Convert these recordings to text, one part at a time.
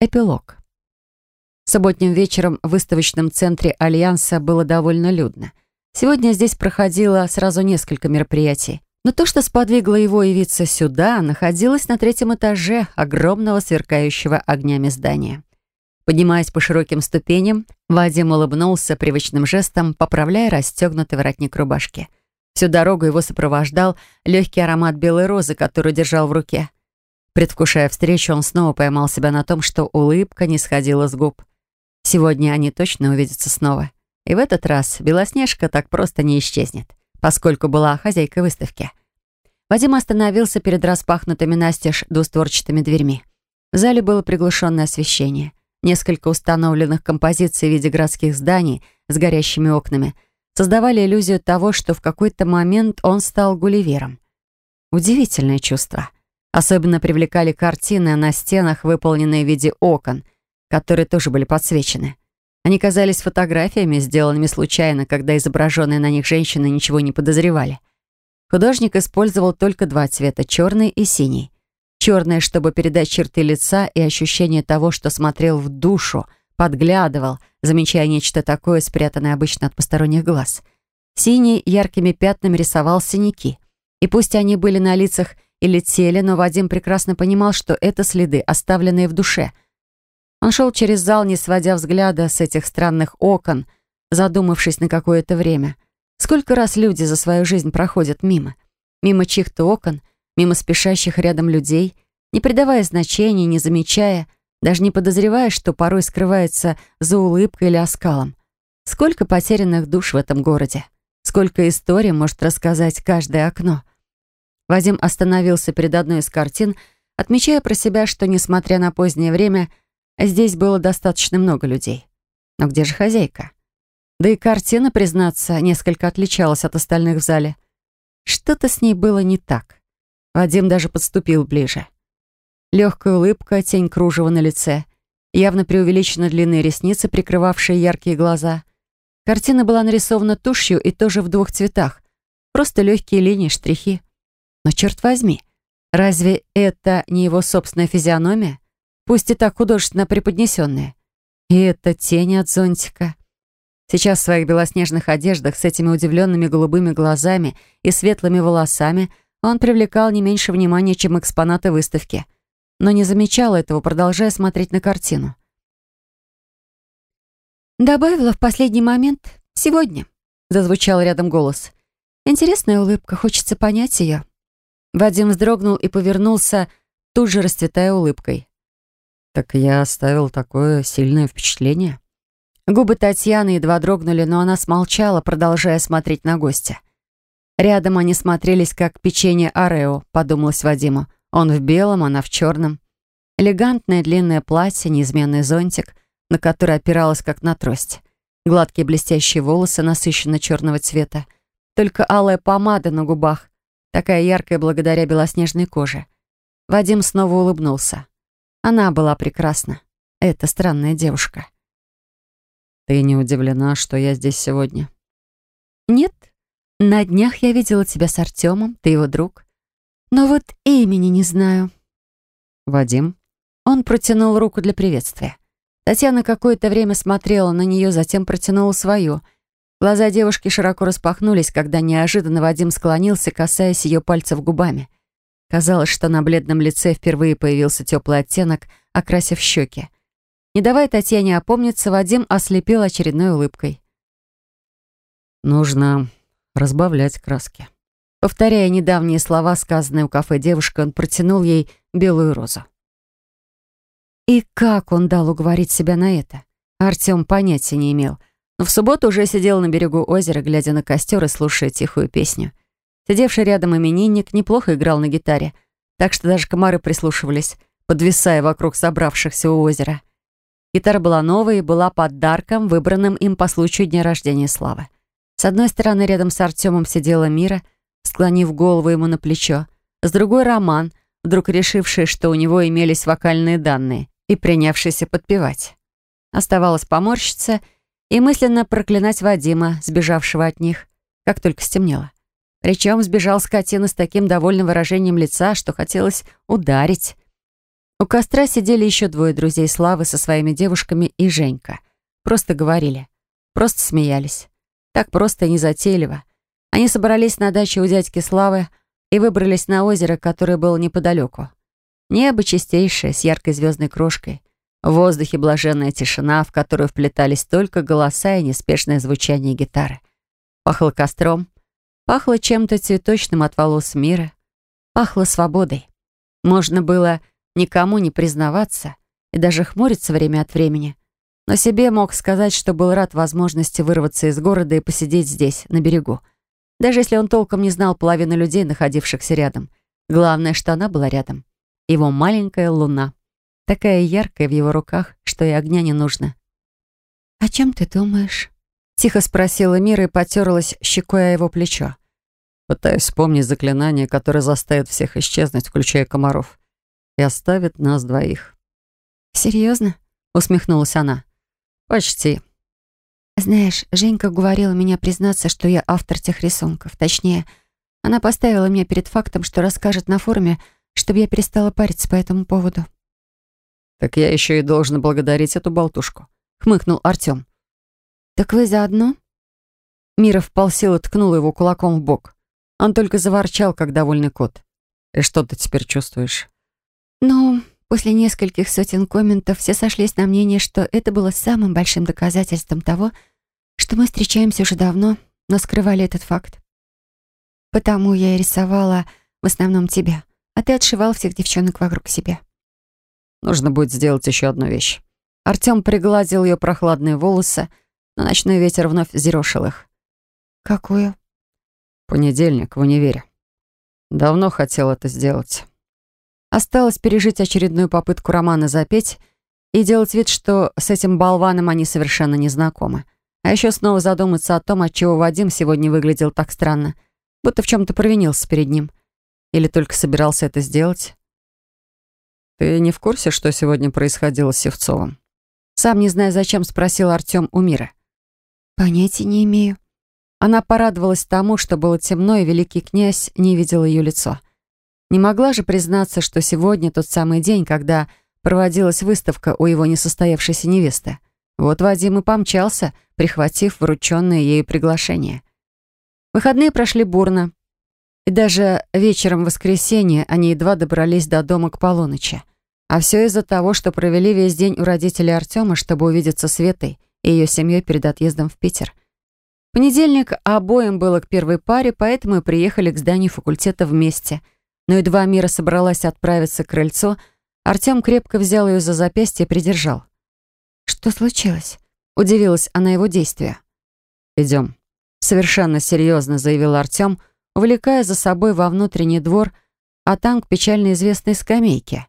Эпилог. Субботним вечером в выставочном центре Альянса было довольно людно. Сегодня здесь проходило сразу несколько мероприятий. Но то, что сподвигло его явиться сюда, находилось на третьем этаже огромного сверкающего огнями здания. Поднимаясь по широким ступеням, Вадим улыбнулся привычным жестом, поправляя расстегнутый воротник рубашки. Всю дорогу его сопровождал легкий аромат белой розы, которую держал в руке. Предвкушая встречу, он снова поймал себя на том, что улыбка не сходила с губ. Сегодня они точно увидятся снова. И в этот раз Белоснежка так просто не исчезнет, поскольку была хозяйкой выставки. Вадим остановился перед распахнутыми настежь двустворчатыми дверьми. В зале было приглушенное освещение. Несколько установленных композиций в виде городских зданий с горящими окнами создавали иллюзию того, что в какой-то момент он стал гулливером. Удивительное чувство — Особенно привлекали картины на стенах, выполненные в виде окон, которые тоже были подсвечены. Они казались фотографиями, сделанными случайно, когда изображенные на них женщины ничего не подозревали. Художник использовал только два цвета — черный и синий. Черное, чтобы передать черты лица и ощущение того, что смотрел в душу, подглядывал, замечая нечто такое, спрятанное обычно от посторонних глаз. Синий яркими пятнами рисовал синяки. И пусть они были на лицах и летели, но Вадим прекрасно понимал, что это следы, оставленные в душе. Он шел через зал, не сводя взгляда с этих странных окон, задумавшись на какое-то время. Сколько раз люди за свою жизнь проходят мимо? Мимо чьих-то окон, мимо спешащих рядом людей, не придавая значения, не замечая, даже не подозревая, что порой скрывается за улыбкой или оскалом. Сколько потерянных душ в этом городе? Сколько историй может рассказать каждое окно? Вадим остановился перед одной из картин, отмечая про себя, что, несмотря на позднее время, здесь было достаточно много людей. Но где же хозяйка? Да и картина, признаться, несколько отличалась от остальных в зале. Что-то с ней было не так. Вадим даже подступил ближе. Легкая улыбка, тень кружева на лице, явно преувеличенно длинные ресницы, прикрывавшие яркие глаза. Картина была нарисована тушью и тоже в двух цветах. Просто легкие линии, штрихи. Но черт возьми, разве это не его собственная физиономия? Пусть и так художественно преподнесенная. И это тень от зонтика. Сейчас в своих белоснежных одеждах с этими удивленными голубыми глазами и светлыми волосами он привлекал не меньше внимания, чем экспонаты выставки. Но не замечал этого, продолжая смотреть на картину. «Добавила в последний момент. Сегодня», — зазвучал рядом голос. «Интересная улыбка, хочется понять ее». Вадим вздрогнул и повернулся, тут же расцветая улыбкой. «Так я оставил такое сильное впечатление?» Губы Татьяны едва дрогнули, но она смолчала, продолжая смотреть на гостя. Рядом они смотрелись, как печенье Орео, подумалось Вадиму. Он в белом, она в черном. Элегантное длинное платье, неизменный зонтик, на который опиралась как на трость. Гладкие блестящие волосы насыщенно черного цвета. Только алая помада на губах, такая яркая благодаря белоснежной коже. Вадим снова улыбнулся. Она была прекрасна. Эта странная девушка. «Ты не удивлена, что я здесь сегодня?» «Нет. На днях я видела тебя с Артемом, ты его друг. Но вот имени не знаю». «Вадим?» Он протянул руку для приветствия. Татьяна какое-то время смотрела на нее, затем протянула свою — Глаза девушки широко распахнулись, когда неожиданно Вадим склонился, касаясь ее пальцев губами. Казалось, что на бледном лице впервые появился теплый оттенок, окрасив щеки. Не давая Татьяне опомниться, Вадим ослепил очередной улыбкой. «Нужно разбавлять краски». Повторяя недавние слова, сказанные у кафе девушка, он протянул ей белую розу. И как он дал уговорить себя на это? Артем понятия не имел — но в субботу уже сидел на берегу озера, глядя на костер и слушая тихую песню. Сидевший рядом именинник неплохо играл на гитаре, так что даже комары прислушивались, подвисая вокруг собравшихся у озера. Гитара была новая и была подарком, выбранным им по случаю дня рождения Славы. С одной стороны, рядом с Артемом сидела Мира, склонив голову ему на плечо. С другой — Роман, вдруг решивший, что у него имелись вокальные данные, и принявшийся подпевать. Оставалось поморщиться — и мысленно проклинать Вадима, сбежавшего от них, как только стемнело. Причем сбежал скотина с таким довольным выражением лица, что хотелось ударить. У костра сидели еще двое друзей Славы со своими девушками и Женька. Просто говорили. Просто смеялись. Так просто и незатейливо. Они собрались на даче у дядьки Славы и выбрались на озеро, которое было неподалеку. Небо чистейшее, с яркой звездной крошкой. В воздухе блаженная тишина, в которую вплетались только голоса и неспешное звучание гитары. Пахло костром, пахло чем-то цветочным от волос мира, пахло свободой. Можно было никому не признаваться и даже хмуриться время от времени. Но себе мог сказать, что был рад возможности вырваться из города и посидеть здесь, на берегу. Даже если он толком не знал половину людей, находившихся рядом. Главное, что она была рядом. Его маленькая луна. Такая яркая в его руках, что и огня не нужно. «О чем ты думаешь?» Тихо спросила Мира и потерлась щекой о его плечо. Пытаюсь вспомнить заклинание, которое заставит всех исчезнуть, включая комаров и оставит нас двоих. «Серьезно?» — усмехнулась она. «Почти». «Знаешь, Женька говорила меня признаться, что я автор тех рисунков. Точнее, она поставила меня перед фактом, что расскажет на форуме, чтобы я перестала париться по этому поводу». «Так я еще и должен благодарить эту болтушку», — хмыкнул Артем. «Так вы заодно?» Мира вполсила ткнула его кулаком в бок. Он только заворчал, как довольный кот. «И что ты теперь чувствуешь?» Ну, после нескольких сотен комментов все сошлись на мнение, что это было самым большим доказательством того, что мы встречаемся уже давно, но скрывали этот факт. Потому я и рисовала в основном тебя, а ты отшивал всех девчонок вокруг себя. Нужно будет сделать еще одну вещь. Артем пригладил ее прохладные волосы, но ночной ветер вновь зерошил их. «Какую?» «Понедельник в универе. Давно хотел это сделать». Осталось пережить очередную попытку Романа запеть и делать вид, что с этим болваном они совершенно не знакомы. А еще снова задуматься о том, отчего Вадим сегодня выглядел так странно, будто в чем-то провинился перед ним. Или только собирался это сделать. «Ты не в курсе, что сегодня происходило с Севцовым?» Сам не зная зачем, спросил Артем у Мира. «Понятия не имею». Она порадовалась тому, что было темно, и великий князь не видел ее лицо. Не могла же признаться, что сегодня тот самый день, когда проводилась выставка у его несостоявшейся невесты. Вот Вадим и помчался, прихватив врученное ею приглашение. Выходные прошли бурно. И даже вечером в воскресенье они едва добрались до дома к полуночи. А все из-за того, что провели весь день у родителей Артема, чтобы увидеться с Ветой и ее семьей перед отъездом в Питер. В понедельник обоим было к первой паре, поэтому и приехали к зданию факультета вместе — но едва Мира собралась отправиться к крыльцу, Артем крепко взял ее за запястье и придержал. «Что случилось?» — удивилась она его действия. «Идем», — совершенно серьезно заявил Артем, увлекая за собой во внутренний двор, а там к печально известной скамейке.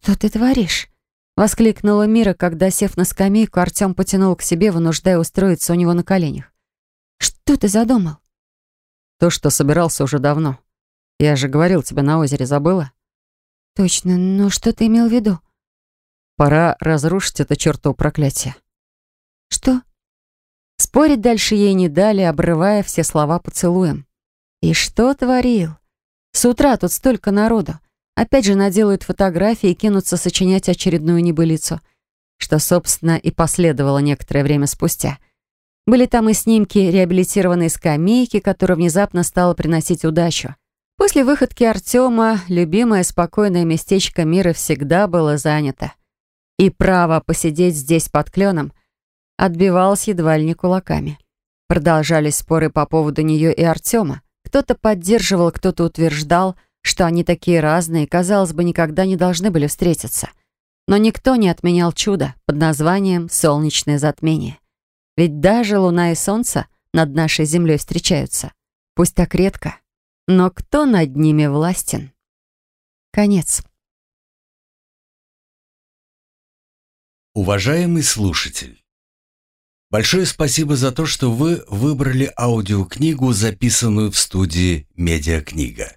«Что ты творишь?» — воскликнула Мира, когда, сев на скамейку, Артем потянул к себе, вынуждая устроиться у него на коленях. «Что ты задумал?» «То, что собирался уже давно», я же говорил тебе на озере, забыла? Точно, но что ты имел в виду? Пора разрушить это чертово проклятие. Что? Спорить дальше ей не дали, обрывая все слова поцелуем. И что творил? С утра тут столько народу. Опять же наделают фотографии и кинутся сочинять очередную небылицу, что, собственно, и последовало некоторое время спустя. Были там и снимки реабилитированной скамейки, которая внезапно стала приносить удачу. После выходки Артема любимое спокойное местечко мира всегда было занято. И право посидеть здесь под кленом отбивалось едва ли не кулаками. Продолжались споры по поводу нее и Артема. Кто-то поддерживал, кто-то утверждал, что они такие разные казалось бы, никогда не должны были встретиться. Но никто не отменял чудо под названием «солнечное затмение». Ведь даже Луна и Солнце над нашей Землей встречаются. Пусть так редко, но кто над ними властен? Конец. Уважаемый слушатель, большое спасибо за то, что вы выбрали аудиокнигу, записанную в студии «Медиакнига».